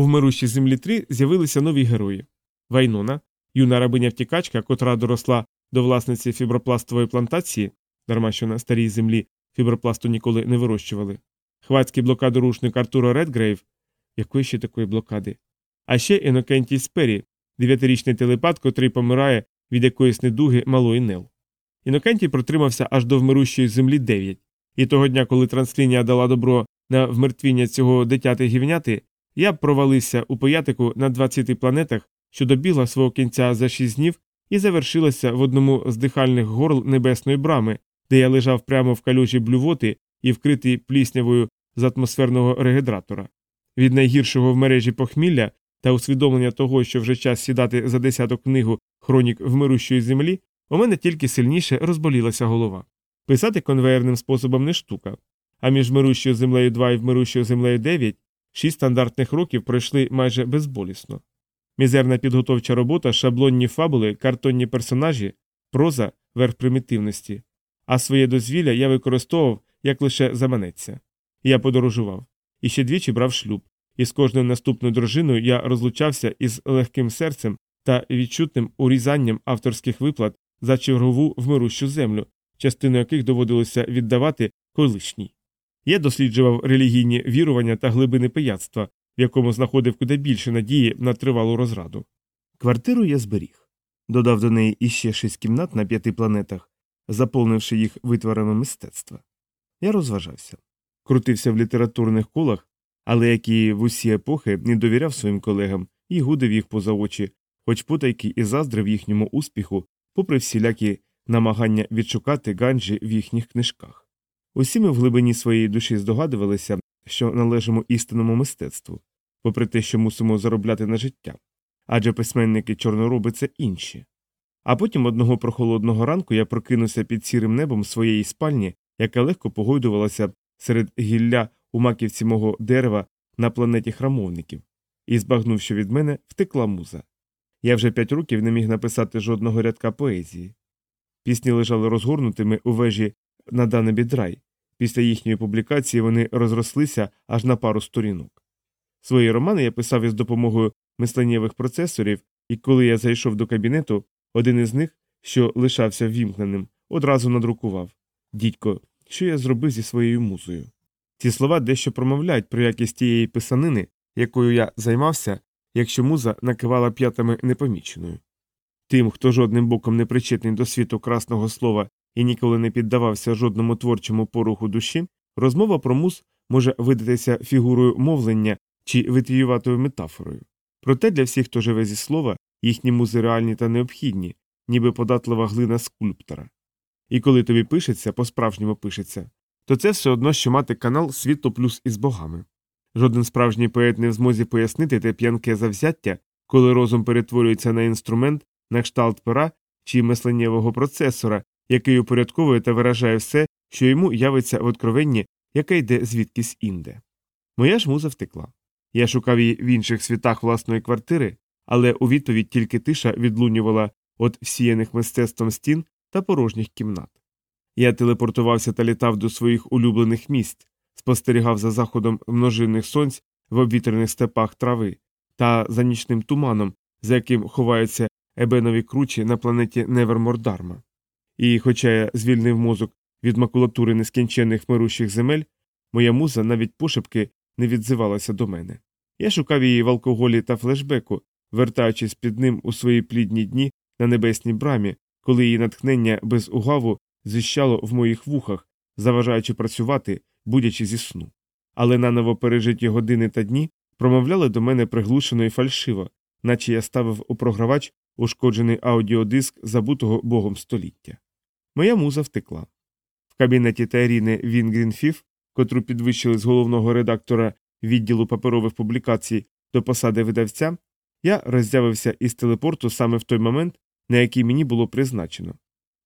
У вмирущій землі 3 з'явилися нові герої. Вайнона, юна рабиня втікачка, котра доросла до власниці фібропластової плантації, дарма що на старій землі фібропласту ніколи не вирощували, хвацький блокадопорушник Артура Редгрейв, якої ще такої блокади, а ще Інокентій Спері, дев'ятирічний телепат, котрий помирає від якоїсь недуги малої Нел. Інокентій протримався аж до вмирущої землі 9, і того дня, коли транслінія дала добро на умертвіння цього дитяти гівняти, я провалився у поятику на 20 планетах, що добігла свого кінця за 6 днів і завершилася в одному з дихальних горл небесної брами, де я лежав прямо в калюжі блювоти і вкритий пліснявою з атмосферного регедратора. Від найгіршого в мережі похмілля та усвідомлення того, що вже час сідати за десяток книгу хронік вмирущої землі, у мене тільки сильніше розболілася голова. Писати конвеєрним способом не штука. А між вмирущою землею 2 і вмирущою землею 9 шість стандартних років пройшли майже безболісно. Мізерна підготовча робота, шаблонні фабули, картонні персонажі, проза верх примітивності. А своє дозвілля я використовував як лише заманеться. Я подорожував. І ще двічі брав шлюб, і з кожною наступною дружиною я розлучався із легким серцем та відчутним урізанням авторських виплат за чергову вмирущу землю, частину яких доводилося віддавати колишній. Я досліджував релігійні вірування та глибини пияцтва, в якому знаходив куди більше надії на тривалу розраду. Квартиру я зберіг. Додав до неї іще шість кімнат на п'яти планетах, заповнивши їх витворами мистецтва. Я розважався, крутився в літературних колах, але як і в усі епохи не довіряв своїм колегам і гудив їх поза очі, хоч потайки і заздрив їхньому успіху, попри всілякі намагання відшукати ганджі в їхніх книжках. Усі ми в глибині своєї душі здогадувалися, що належимо істинному мистецтву, попри те, що мусимо заробляти на життя. Адже письменники чорнороби це інші. А потім одного прохолодного ранку я прокинувся під сірим небом своєї спальні, яка легко погойдувалася серед гілля у маківці мого дерева на планеті храмовників, і, збагнув, що від мене втекла муза. Я вже п'ять років не міг написати жодного рядка поезії. Пісні лежали розгорнутими у вежі на Данебі Драй. Після їхньої публікації вони розрослися аж на пару сторінок. Свої романи я писав із допомогою мисленнєвих процесорів, і коли я зайшов до кабінету, один із них, що лишався ввімкненим, одразу надрукував Дідько, що я зробив зі своєю музою. Ці слова дещо промовляють про якість тієї писанини, якою я займався, якщо муза накивала п'ятами непоміченою. Тим, хто жодним боком не причетний до світу красного слова і ніколи не піддавався жодному творчому поруху душі, розмова про муз може видатися фігурою мовлення чи витвіюватою метафорою. Проте для всіх, хто живе зі слова, їхні музи реальні та необхідні, ніби податлива глина скульптора. І коли тобі пишеться, по справжньому пишеться, то це все одно, що мати канал світло плюс із богами. Жоден справжній поет не в змозі пояснити те п'янке завзяття, коли розум перетворюється на інструмент, на кшталт пера чи мисленнєвого процесора, який упорядковує та виражає все, що йому явиться в откровенні, яке йде звідкись інде. Моя ж муза втекла. Я шукав її в інших світах власної квартири, але у відповідь тільки тиша відлунювала від всіяних мистецтвом стін та порожніх кімнат. Я телепортувався та літав до своїх улюблених місць, спостерігав за заходом множинних сонць в обвітрених степах трави та за нічним туманом, за яким ховаються ебенові кручі на планеті Невермордарма. І, хоча я звільнив мозок від макулатури нескінченних мирущих земель, моя муза навіть пошепки не відзивалася до мене. Я шукав її в алкоголі та флешбеку, вертаючись під ним у свої плідні дні на небесній брамі, коли її натхнення без угаву зіщало в моїх вухах, заважаючи працювати, будячи зі сну. Але наново пережиті години та дні промовляли до мене приглушено і фальшиво, наче я ставив у програвач ушкоджений аудіодиск забутого богом століття. Моя муза втекла. В кабінеті Тайріни Вінгрінфіф, котру підвищили з головного редактора відділу паперових публікацій до посади видавця, я роззявився із телепорту саме в той момент, на який мені було призначено.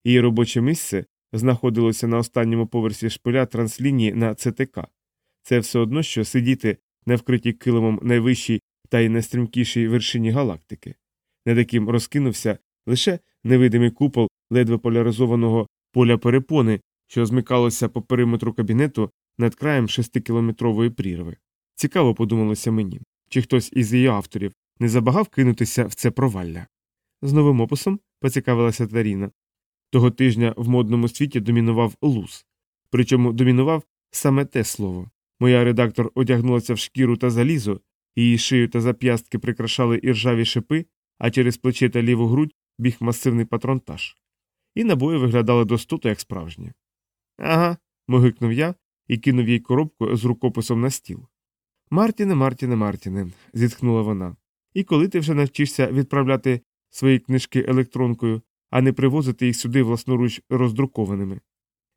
Її робоче місце знаходилося на останньому поверсі шпиля транслінії на ЦТК. Це все одно, що сидіти на вкритій килимом найвищій та й найстрімкішій вершині галактики, над яким розкинувся лише невидимий купол ледве поляризованого поля перепони, що змикалося по периметру кабінету над краєм шестикілометрової прірви. Цікаво подумалося мені, чи хтось із її авторів не забагав кинутися в це провалля. З новим описом поцікавилася Таріна. Того тижня в модному світі домінував луз. Причому домінував саме те слово. Моя редактор одягнулася в шкіру та залізо, її шию та зап'ястки прикрашали іржаві шипи, а через плече та ліву грудь біг масивний патронтаж. І набої виглядали достото, як справжні. Ага, могикнув я і кинув їй коробку з рукописом на стіл. Мартіне, Мартіне, Мартіне, зітхнула вона. І коли ти вже навчишся відправляти свої книжки електронкою, а не привозити їх сюди власноруч роздрукованими?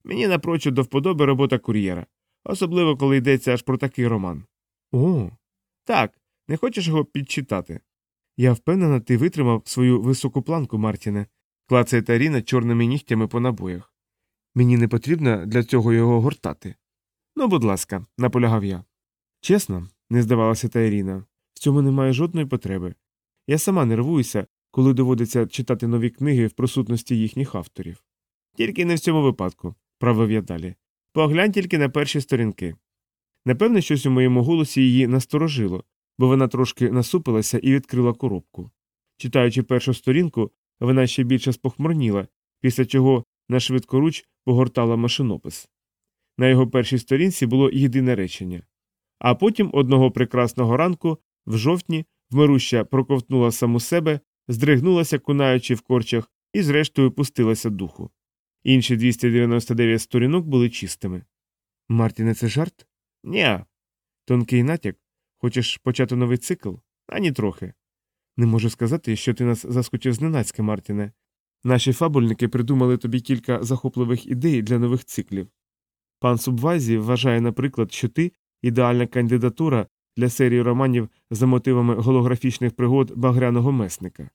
Мені напрочуд до вподоби робота кур'єра, особливо коли йдеться аж про такий роман. О, так, не хочеш його підчитати? Я впевнена, ти витримав свою високу планку, Мартіне, клацає Таріна чорними нігтями по набоях. Мені не потрібно для цього його гортати. Ну, будь ласка, наполягав я. Чесно, не здавалася Тайріна, в цьому немає жодної потреби. Я сама нервуюся, коли доводиться читати нові книги в присутності їхніх авторів. Тільки не в цьому випадку, правив я далі. Поглянь тільки на перші сторінки. Напевне, щось у моєму голосі її насторожило, бо вона трошки насупилася і відкрила коробку. Читаючи першу сторінку, вона ще більше спохмурніла, після чого на швидкоруч погортала машинопис. На його першій сторінці було єдине речення. А потім одного прекрасного ранку, в жовтні, вмируща проковтнула саму себе, здригнулася, кунаючи в корчах, і зрештою пустилася духу. Інші 299 сторінок були чистими. Мартіне, це жарт? Ні. Тонкий натяк. Хочеш почати новий цикл? Ані трохи. Не можу сказати, що ти нас заскочив зненацька, Мартіне. Наші фабульники придумали тобі кілька захопливих ідей для нових циклів. Пан Субвайзі вважає, наприклад, що ти ідеальна кандидатура для серії романів за мотивами голографічних пригод багряного месника.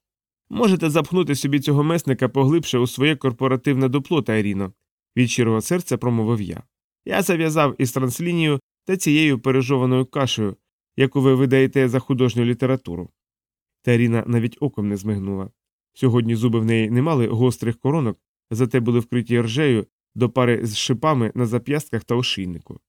Можете запхнути собі цього месника поглибше у своє корпоративне дупло, Тайріно, від щирого серця промовив я. Я зав'язав із транслінією та цією пережованою кашею, яку ви видаєте за художню літературу. Тайріна навіть оком не змигнула. Сьогодні зуби в неї не мали гострих коронок, зате були вкриті ржею до пари з шипами на зап'ястках та ошийнику.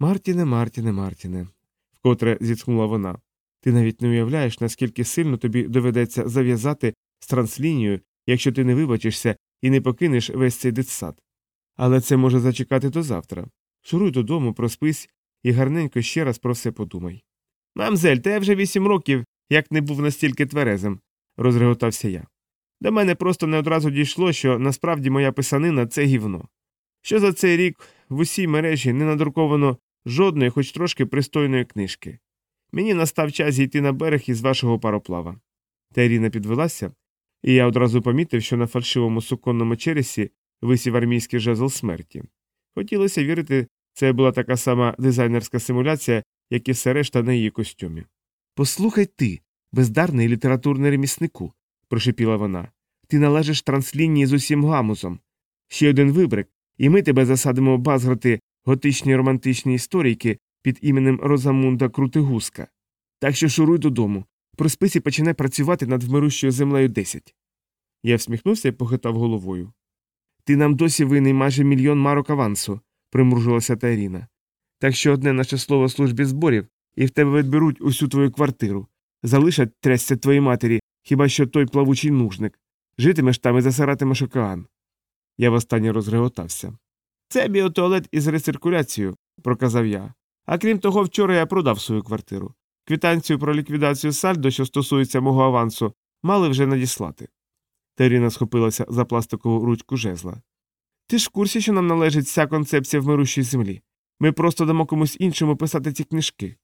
Мартіне, Мартіне, Мартіне, вкотре зітхнула вона. Ти навіть не уявляєш, наскільки сильно тобі доведеться зав'язати з транслінією, якщо ти не вибачишся і не покинеш весь цей дитсад. Але це може зачекати до завтра. Шуруй додому, проспись і гарненько ще раз про все подумай. Мамзель, та вже вісім років, як не був настільки тверезим, розреготався я. До мене просто не одразу дійшло, що насправді моя писанина це гівно. Що за цей рік в усій мережі не надруковано жодної, хоч трошки пристойної книжки. Мені настав час зійти на берег із вашого пароплава. Та Ірина підвелася, і я одразу помітив, що на фальшивому суконному чересі висів армійський жезл смерті. Хотілося вірити, це була така сама дизайнерська симуляція, як і все решта на її костюмі. Послухай ти, бездарний літературний реміснику, прошепіла вона. Ти належиш транслінії з усім гамузом. Ще один вибрик, і ми тебе засадимо базграти готичні романтичні історійки під іменем Розамунда Крутигуска. Так що шуруй додому, проспись і починай працювати над вмирущою землею 10. Я всміхнувся і похитав головою. Ти нам досі винний майже мільйон марок авансу, примружилася Тайріна. Так що одне наше слово службі зборів, і в тебе відберуть усю твою квартиру. Залишать трясся твоїй матері, хіба що той плавучий нужник. Житимеш там і засиратимеш океан. Я востаннє розреготався. Це біотуалет із рециркуляцією, проказав я. А крім того, вчора я продав свою квартиру. Квитанцію про ліквідацію сальдо, що стосується мого авансу, мали вже надіслати. Теріна схопилася за пластикову ручку жезла. Ти ж в курсі, що нам належить вся концепція в мирущій землі. Ми просто дамо комусь іншому писати ці книжки.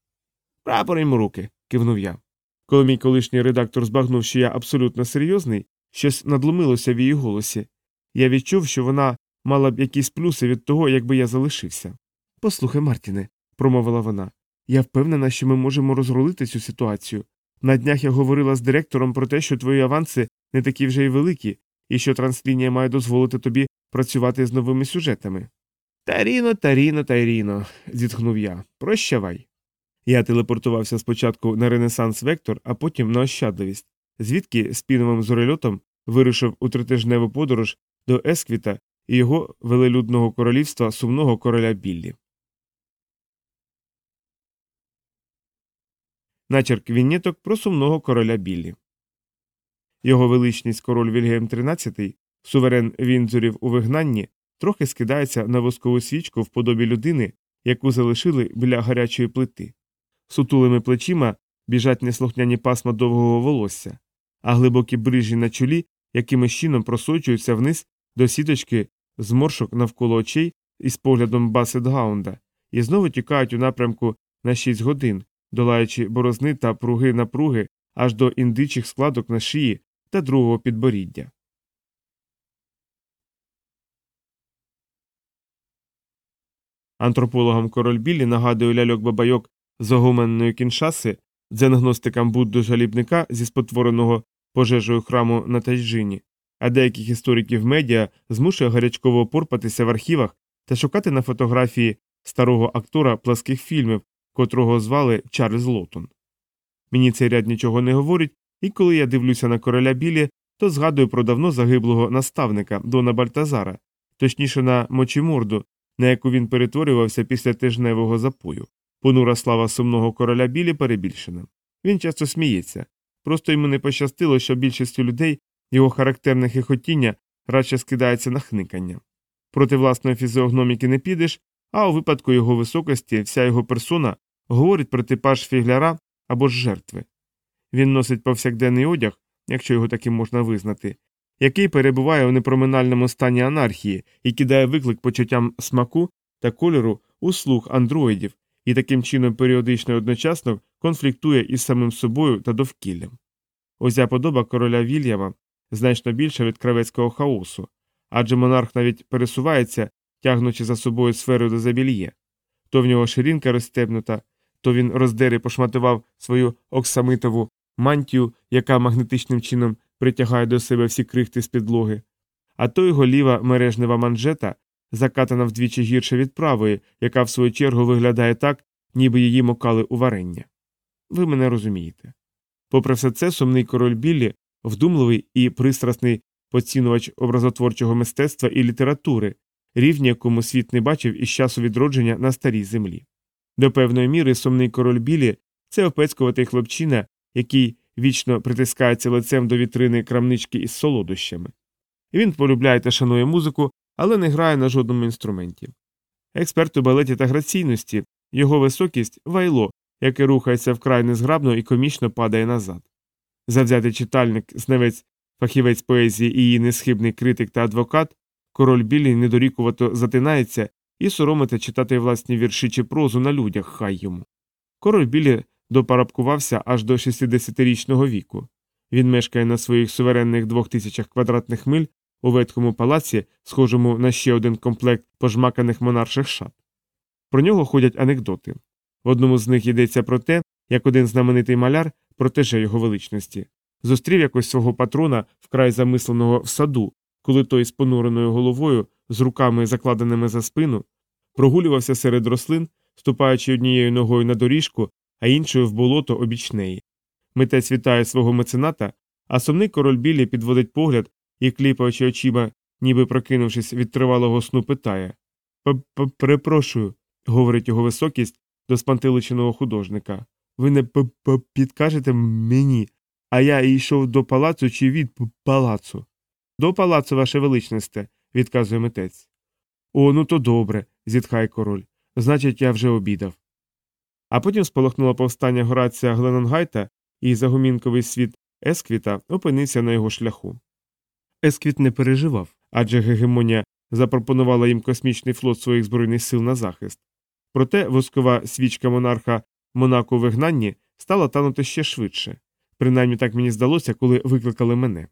Прапор йому руки, кивнув я. Коли мій колишній редактор збагнув, що я абсолютно серйозний, щось надломилося в її голосі. Я відчув, що вона мала б якісь плюси від того, якби я залишився. Послухай, Мартіне, промовила вона, я впевнена, що ми можемо розрулити цю ситуацію. На днях я говорила з директором про те, що твої аванси не такі вже й великі, і що транслінія має дозволити тобі працювати з новими сюжетами. Таріно, Таріно, Таріно, зітхнув я. Прощавай. Я телепортувався спочатку на Ренесанс Вектор, а потім на Ощадливість, звідки з піновим зорельотом вирушив у тритижневу подорож до Есквіта і його велелюдного королівства сумного короля Біллі. начерк вінніток про сумного короля Біллі. Його величність король Вільгельм XIII, суверен Віндзорів у вигнанні, трохи скидається на воскову свічку в подобі людини, яку залишили біля гарячої плити. Сутулими плечима біжать неслухняні пасма довгого волосся, а глибокі брижі на чолі якимось чином просочуються вниз до сіточки зморшок навколо очей із поглядом Басетгаунда, і знову тікають у напрямку на 6 годин, долаючи борозни та пруги напруги аж до індичих складок на шиї та другого підборіддя. Антропологам король Біллі нагадує ляльок бабайок з огуменної кіншаси, дзенгностикам Будду жалібника зі спотвореного пожежею храму на Тайджині, а деяких істориків медіа змушує гарячково порпатися в архівах та шукати на фотографії старого актора пласких фільмів, котрого звали Чарльз Лотон. Мені цей ряд нічого не говорить, і коли я дивлюся на короля білі, то згадую про давно загиблого наставника Дона Бальтазара, точніше на мочіморду, на яку він перетворювався після тижневого запою. Понура слава сумного короля білі перебільшена. Він часто сміється, просто йому не пощастило, що більшістю людей його характерне хихотіння радше скидається на хникання. Проти власної фізіогноміки не підеш, а у випадку його високості вся його персона говорить про типаж фігляра або ж жертви. Він носить повсякденний одяг, якщо його таким можна визнати, який перебуває у непроминальному стані анархії і кидає виклик почуттям смаку та кольору у слух андроїдів і таким чином періодично і одночасно конфліктує із самим собою та довкіллям. Ця подоба короля Вільяма значно більша від кравецького хаосу, адже монарх навіть пересувається, тягнучи за собою сферу до забільє. То в нього ширинка розстебнута, то він роздер і пошматував свою оксамитову мантію, яка магнетичним чином притягає до себе всі крихти з підлоги, а то його ліва мережнева манжета закатана вдвічі гірше від правої, яка в свою чергу виглядає так, ніби її мокали у варення. Ви мене розумієте. Попри все це, сумний король Біллі, вдумливий і пристрасний поцінувач образотворчого мистецтва і літератури, рівні якому світ не бачив із часу відродження на старій землі. До певної міри сумний король Білі це опецькуватий хлопчина, який вічно притискається лицем до вітрини крамнички із солодощами. Він полюбляє та шанує музику, але не грає на жодному інструменті. Експерт у балеті та граційності, його високість вайло, яке рухається вкрай незграбно і комічно падає назад. Завзятий читальник, знавець, фахівець поезії і її несхибний критик та адвокат, король білі недорікувато затинається і соромити читати власні вірші чи прозу на людях хай йому. Король білі допарабкувався аж до 60-річного віку. Він мешкає на своїх суверенних двох тисячах квадратних миль у ветхому палаці, схожому на ще один комплект пожмаканих монарших шат. Про нього ходять анекдоти. В одному з них йдеться про те, як один знаменитий маляр, протеже його величності, зустрів якось свого патрона вкрай замисленого в саду, коли той з понуреною головою, з руками закладеними за спину, прогулювався серед рослин, ступаючи однією ногою на доріжку, а іншою в болото обіч неї. Митець вітає свого мецената, а сумний король білі підводить погляд і, кліпаючи очима, ніби прокинувшись від тривалого сну, питає Перепрошую, говорить його високість до спантиличеного художника. Ви не підкажете мені, а я йшов до палацу чи від палацу. До палацу, ваше величносте, відказує митець. О, ну то добре, зітхає король. Значить, я вже обідав. А потім спалахнуло повстання Горація Гленонгайта, і загумінковий світ Асквіта опинився на його шляху. Асквіт не переживав, адже гегемонія запропонувала їм космічний флот своїх збройних сил на захист. Проте воскова свічка монарха Монако у вигнанні стала танути ще швидше. Принаймні так мені здалося, коли викликали мене.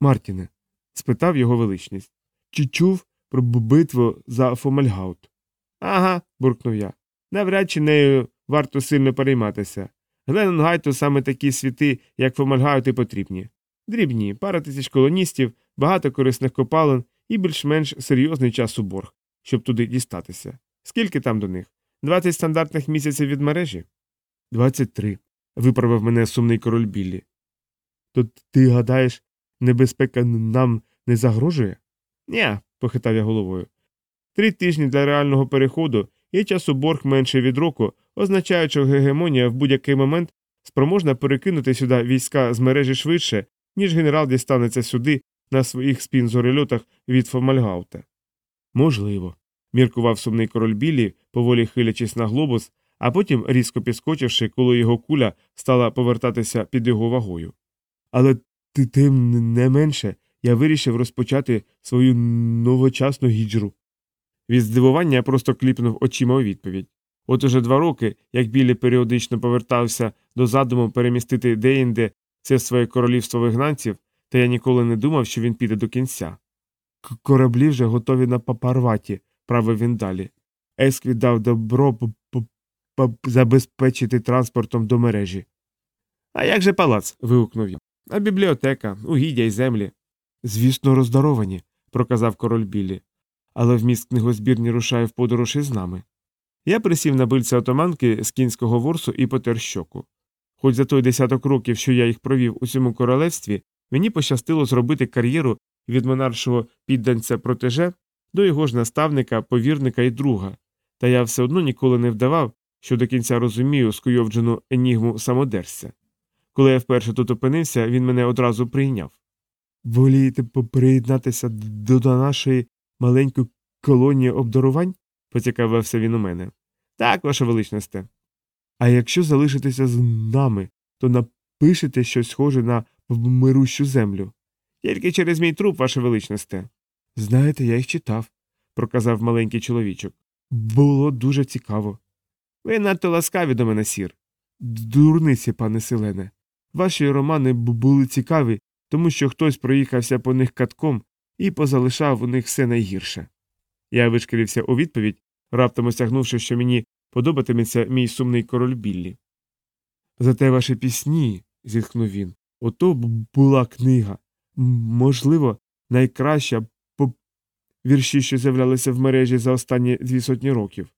Мартіне, спитав його величність. Чи чув про битву за Фомальгаут? Ага, буркнув я. Навряд чи нею варто сильно перейматися. Гленонгайту саме такі світи, як Фомальгаут, і потрібні. Дрібні, пара тисяч колоністів, багато корисних копалин і більш-менш серйозний час у борг, щоб туди дістатися. Скільки там до них? Двадцять стандартних місяців від мережі? Двадцять три. виправив мене сумний король Біллі. То ти гадаєш, небезпека нам не загрожує? Ні, похитав я головою. Три тижні для реального переходу і часоборг менше від року означають, що гегемонія в будь-який момент спроможна перекинути сюди війська з мережі швидше, ніж генерал дістанеться сюди на своїх спінзорельотах від Фомальгаута. Можливо, міркував сумний король Білі, поволі хилячись на глобус, а потім, різко підскочивши, коли його куля стала повертатися під його вагою. Але ти- тим не менше я вирішив розпочати свою новочасну гіджру. Від здивування я просто кліпнув очима у відповідь. От уже два роки, як Білі періодично повертався до задуму перемістити деінде це своє королівство вигнанців, та я ніколи не думав, що він піде до кінця. Кораблі вже готові на папарваті, правив він далі. Есквіт дав добро п- п- п- забезпечити транспортом до мережі. А як же палац? вигукнув я. А бібліотека, угіддя й землі. Звісно, роздаровані, проказав король Білі. Але вміст книгозбірні рушає в подорож із нами. Я присів на бильце отоманки з кінського ворсу і потер щоку. Хоч за той десяток років, що я їх провів у цьому королевстві, мені пощастило зробити кар'єру від монаршого підданця протеже до його ж наставника, повірника і друга, та я все одно ніколи не вдавав, що до кінця розумію скуйовджену енігму самодерця. Коли я вперше тут опинився, він мене одразу прийняв. Волієте приєднатися до нашої маленької колонії обдарувань? поцікавився він у мене. Так, ваше величносте. А якщо залишитеся з нами, то напишете щось схоже на вмирущу землю. Тільки через мій труп, ваше величносте. Знаєте, я їх читав, проказав маленький чоловічок. Було дуже цікаво. Ви надто ласкаві до мене, сір. Дурниці, пане Селене. Ваші романи були цікаві, тому що хтось проїхався по них катком і позалишав у них все найгірше. Я вишкірився у відповідь, раптом осягнувши, що мені подобатиметься мій сумний король Біллі. Зате ваші пісні, зітхнув він, ото б була книга. Можливо, найкраща вірші, що з'являлися в мережі за останні дві сотні років.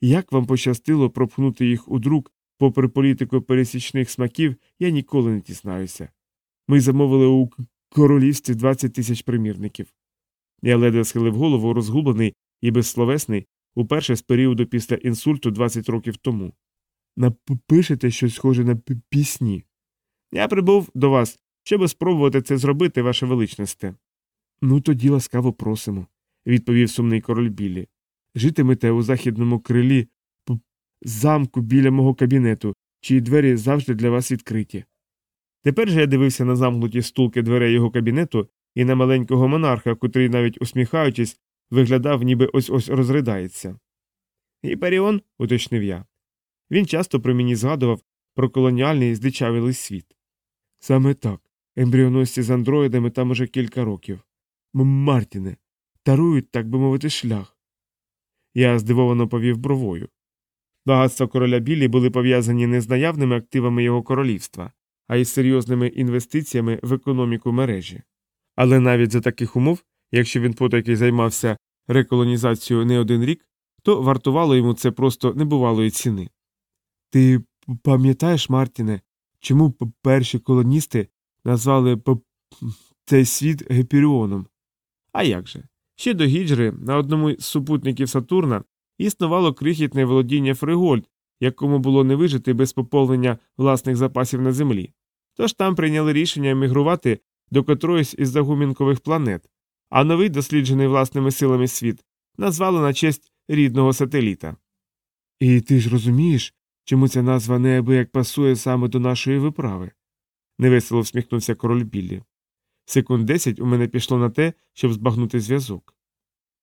Як вам пощастило пропхнути їх у друк, попри політику пересічних смаків, я ніколи не дізнаюся. Ми замовили у королівстві 20 тисяч примірників. Я ледве схилив голову, розгублений і безсловесний, уперше з періоду після інсульту 20 років тому. Напишете щось схоже на пісні. Я прибув до вас, щоб спробувати це зробити, ваше величносте. Ну, тоді ласкаво просимо, відповів сумний король Біллі. Житимете у західному крилі замку біля мого кабінету, чиї двері завжди для вас відкриті. Тепер же я дивився на замкнуті стулки дверей його кабінету і на маленького монарха, котрий, навіть усміхаючись, виглядав, ніби ось ось розридається. Гіперіон, уточнив я. Він часто при мені згадував про колоніальний здичавілий світ. Саме так, ембріоносці з андроїдами там уже кілька років. Мартіне, тарують, так би мовити, шлях. Я здивовано повів бровою. Багатства короля Білі були пов'язані не з наявними активами його королівства, а із серйозними інвестиціями в економіку мережі. Але навіть за таких умов, якщо він потайки займався реколонізацією не один рік, то вартувало йому це просто небувалої ціни. Ти пам'ятаєш, Мартіне, чому перші колоністи назвали цей світ Гепіріоном? А як же? Ще до гіджри на одному з супутників Сатурна існувало крихітне володіння Фригольд, якому було не вижити без поповнення власних запасів на землі. Тож там прийняли рішення емігрувати до котроїсь із загумінкових планет, а новий досліджений власними силами світ назвали на честь рідного сателіта. І ти ж розумієш, чому ця назва неабияк пасує саме до нашої виправи? невесело всміхнувся король Біллі. Секунд десять у мене пішло на те, щоб збагнути зв'язок.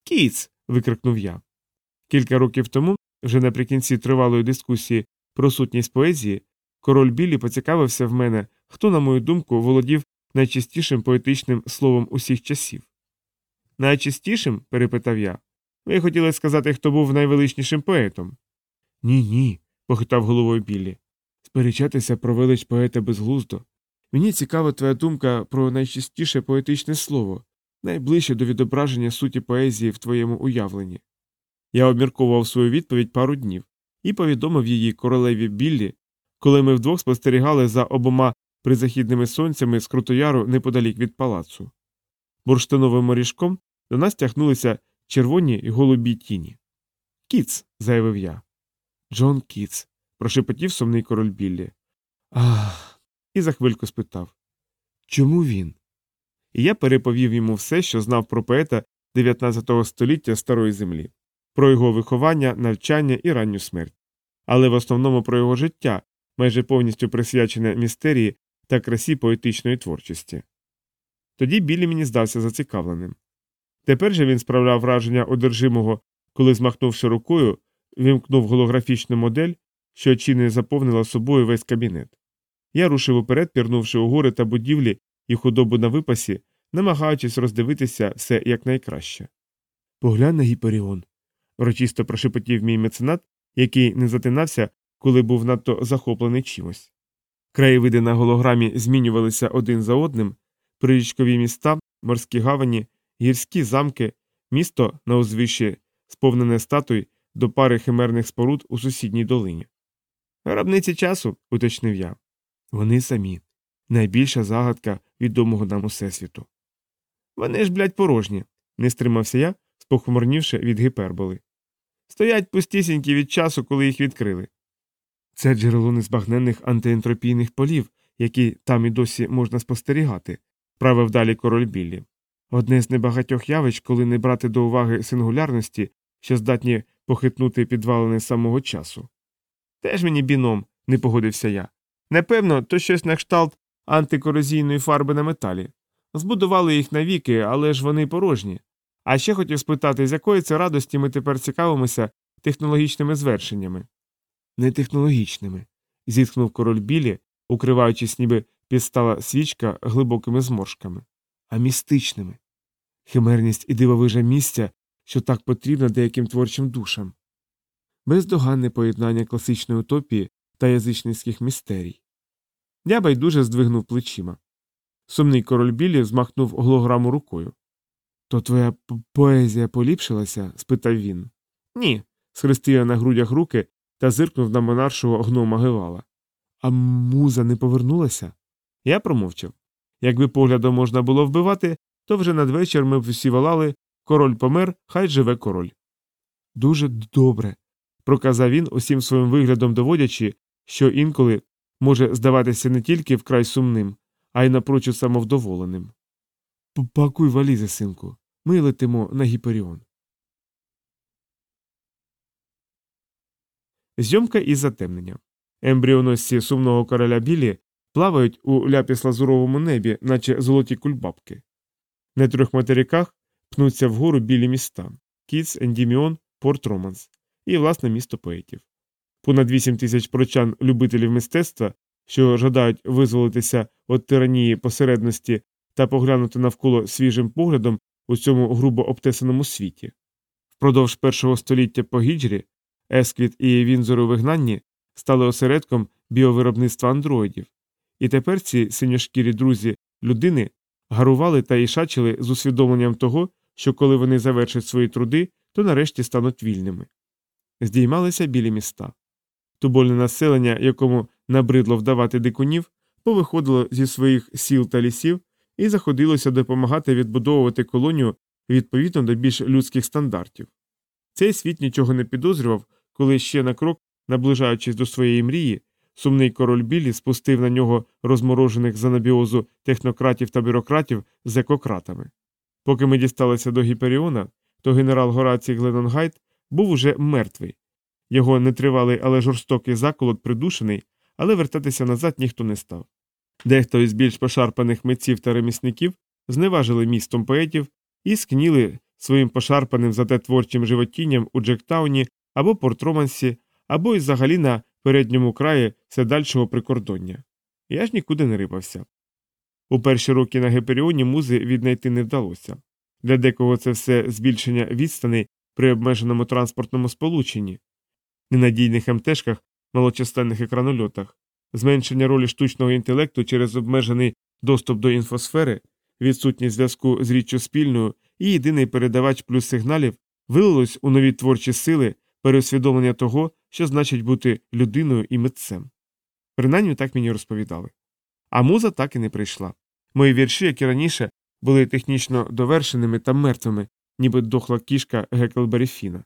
Кіц. викрикнув я. Кілька років тому, вже наприкінці тривалої дискусії про сутність поезії, король Біллі поцікавився в мене, хто, на мою думку, володів найчистішим поетичним словом усіх часів. Найчистішим? перепитав я. Ви хотіли сказати, хто був найвеличнішим поетом? Ні, ні, похитав головою Біллі. Сперечатися про велич поета безглуздо. Мені цікава твоя думка про найчистіше поетичне слово, найближче до відображення суті поезії в твоєму уявленні. Я обмірковував свою відповідь пару днів і повідомив її королеві Біллі, коли ми вдвох спостерігали за обома призахідними сонцями з Крутояру неподалік від палацу. Бурштиновим моріжком до нас тягнулися червоні й голубі тіні. Кіц, заявив я. Джон Кіц, прошепотів сумний король Біллі. Ах. І за хвильку спитав Чому він? І я переповів йому все, що знав про поета 19 століття старої землі, про його виховання, навчання і ранню смерть, але в основному про його життя, майже повністю присвячене містерії та красі поетичної творчості. Тоді Біллі мені здався зацікавленим. Тепер же він справляв враження одержимого, коли, змахнувши рукою, вимкнув голографічну модель, що чи не заповнила собою весь кабінет. Я рушив уперед, пірнувши у гори та будівлі і худобу на випасі, намагаючись роздивитися все якнайкраще. Поглянь на Гіперіон. Урочисто прошепотів мій меценат, який не затинався, коли був надто захоплений чимось. Краєвиди на голограмі змінювалися один за одним, прирічкові міста, морські гавані, гірські замки, місто на узвищі, сповнене статуй до пари химерних споруд у сусідній долині. Грабниці часу, уточнив я. Вони самі. Найбільша загадка відомого нам усесвіту. Вони ж, блядь, порожні, не стримався я, спохмурнівши від гіперболи. Стоять пустісінькі від часу, коли їх відкрили. Це джерело незбагненних антиентропійних полів, які там і досі можна спостерігати, правив далі король Біллі. Одне з небагатьох явищ, коли не брати до уваги сингулярності, що здатні похитнути підвалини самого часу. Теж мені біном, не погодився я. Непевно, то щось на кшталт антикорозійної фарби на металі. Збудували їх навіки, але ж вони порожні. А ще хотів спитати, з якої це радості ми тепер цікавимося технологічними звершеннями. Не технологічними, зітхнув король білі, укриваючись, ніби підстала свічка глибокими зморшками, а містичними. Химерність і дивовижа місця, що так потрібно деяким творчим душам. Бездоганне поєднання класичної утопії та язичницьких містерій. Я байдуже здвигнув плечима. Сумний король білі змахнув голограму рукою. То твоя поезія поліпшилася? спитав він. Ні. схрестив я на грудях руки та зиркнув на монаршого гнома Гевала. А муза не повернулася? Я промовчав. Якби поглядом можна було вбивати, то вже надвечір ми всі волали король помер, хай живе король. Дуже добре, проказав він, усім своїм виглядом доводячи, що інколи може здаватися не тільки вкрай сумним, а й напрочуд самовдоволеним. Пакуй валізи, синку, ми летимо на Гіперіон. Зйомка із затемнення. Ембріоносці сумного короля білі плавають у ляпіс-лазуровому небі, наче золоті кульбабки. На трьох материках пнуться вгору білі міста Кіц, Ендіміон, Порт Романс і власне місто поетів. Понад 8 тисяч прочан любителів мистецтва, що жадають визволитися від тиранії посередності та поглянути навколо свіжим поглядом у цьому грубо обтесаному світі. Впродовж першого століття по гіджрі Есквіт і Вінзор у вигнанні стали осередком біовиробництва андроїдів, і тепер ці синьошкірі друзі людини гарували та ішачили з усвідомленням того, що коли вони завершать свої труди, то нарешті стануть вільними. Здіймалися білі міста. Тубільне населення, якому набридло вдавати дикунів, повиходило зі своїх сіл та лісів і заходилося допомагати відбудовувати колонію відповідно до більш людських стандартів. Цей світ нічого не підозрював, коли ще на крок, наближаючись до своєї мрії, сумний король Біллі спустив на нього розморожених з анабіозу технократів та бюрократів з екократами. Поки ми дісталися до Гіперіона, то генерал Горацій Гленнон-Гайт був уже мертвий. Його нетривалий, але жорстокий заколот придушений, але вертатися назад ніхто не став. Дехто із більш пошарпаних митців та ремісників зневажили містом поетів і скніли своїм пошарпаним зате творчим животінням у Джектауні або Порт-Романсі, або й взагалі на передньому краї все дальшого прикордоння. Я ж нікуди не рипався. У перші роки на Геперіоні музи віднайти не вдалося. Для декого це все збільшення відстаней при обмеженому транспортному сполученні, ненадійних МТшках, малочисленних екранольотах, зменшення ролі штучного інтелекту через обмежений доступ до інфосфери, відсутність зв'язку з річчю спільною і єдиний передавач плюс сигналів вилилось у нові творчі сили переусвідомлення того, що значить бути людиною і митцем. Принаймні так мені розповідали. А муза так і не прийшла. Мої вірші, як і раніше, були технічно довершеними та мертвими, ніби дохла кішка Геклбері Фіна.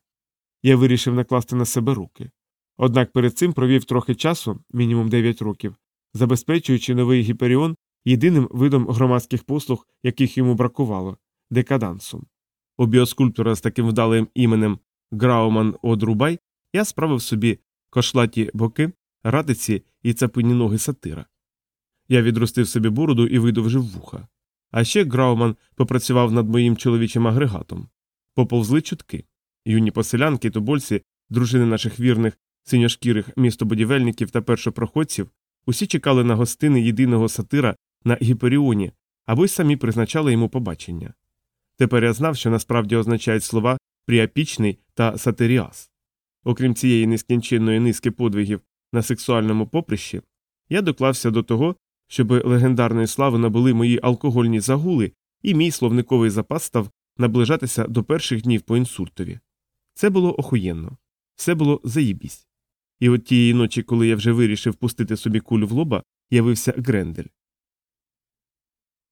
Я вирішив накласти на себе руки. Однак перед цим провів трохи часу, мінімум 9 років, забезпечуючи новий гіперіон єдиним видом громадських послуг, яких йому бракувало декадансом. У біоскульптора з таким вдалим іменем Грауман Одрубай я справив собі кошлаті боки, радиці і цапині ноги сатира. Я відростив собі бороду і видовжив вуха. А ще Грауман попрацював над моїм чоловічим агрегатом. Поповзли чутки. Юні поселянки, тобольці, дружини наших вірних, синьошкірих містобудівельників та першопроходців усі чекали на гостини єдиного сатира на Гіперіоні або й самі призначали йому побачення. Тепер я знав, що насправді означають слова пріапічний та сатиріас. Окрім цієї нескінченної низки подвигів на сексуальному поприщі, я доклався до того, щоб легендарної слави набули мої алкогольні загули, і мій словниковий запас став наближатися до перших днів по інсультові. Це було охуєнно, все було заїбісь. І от тієї ночі, коли я вже вирішив пустити собі кулю в лоба, явився Грендель.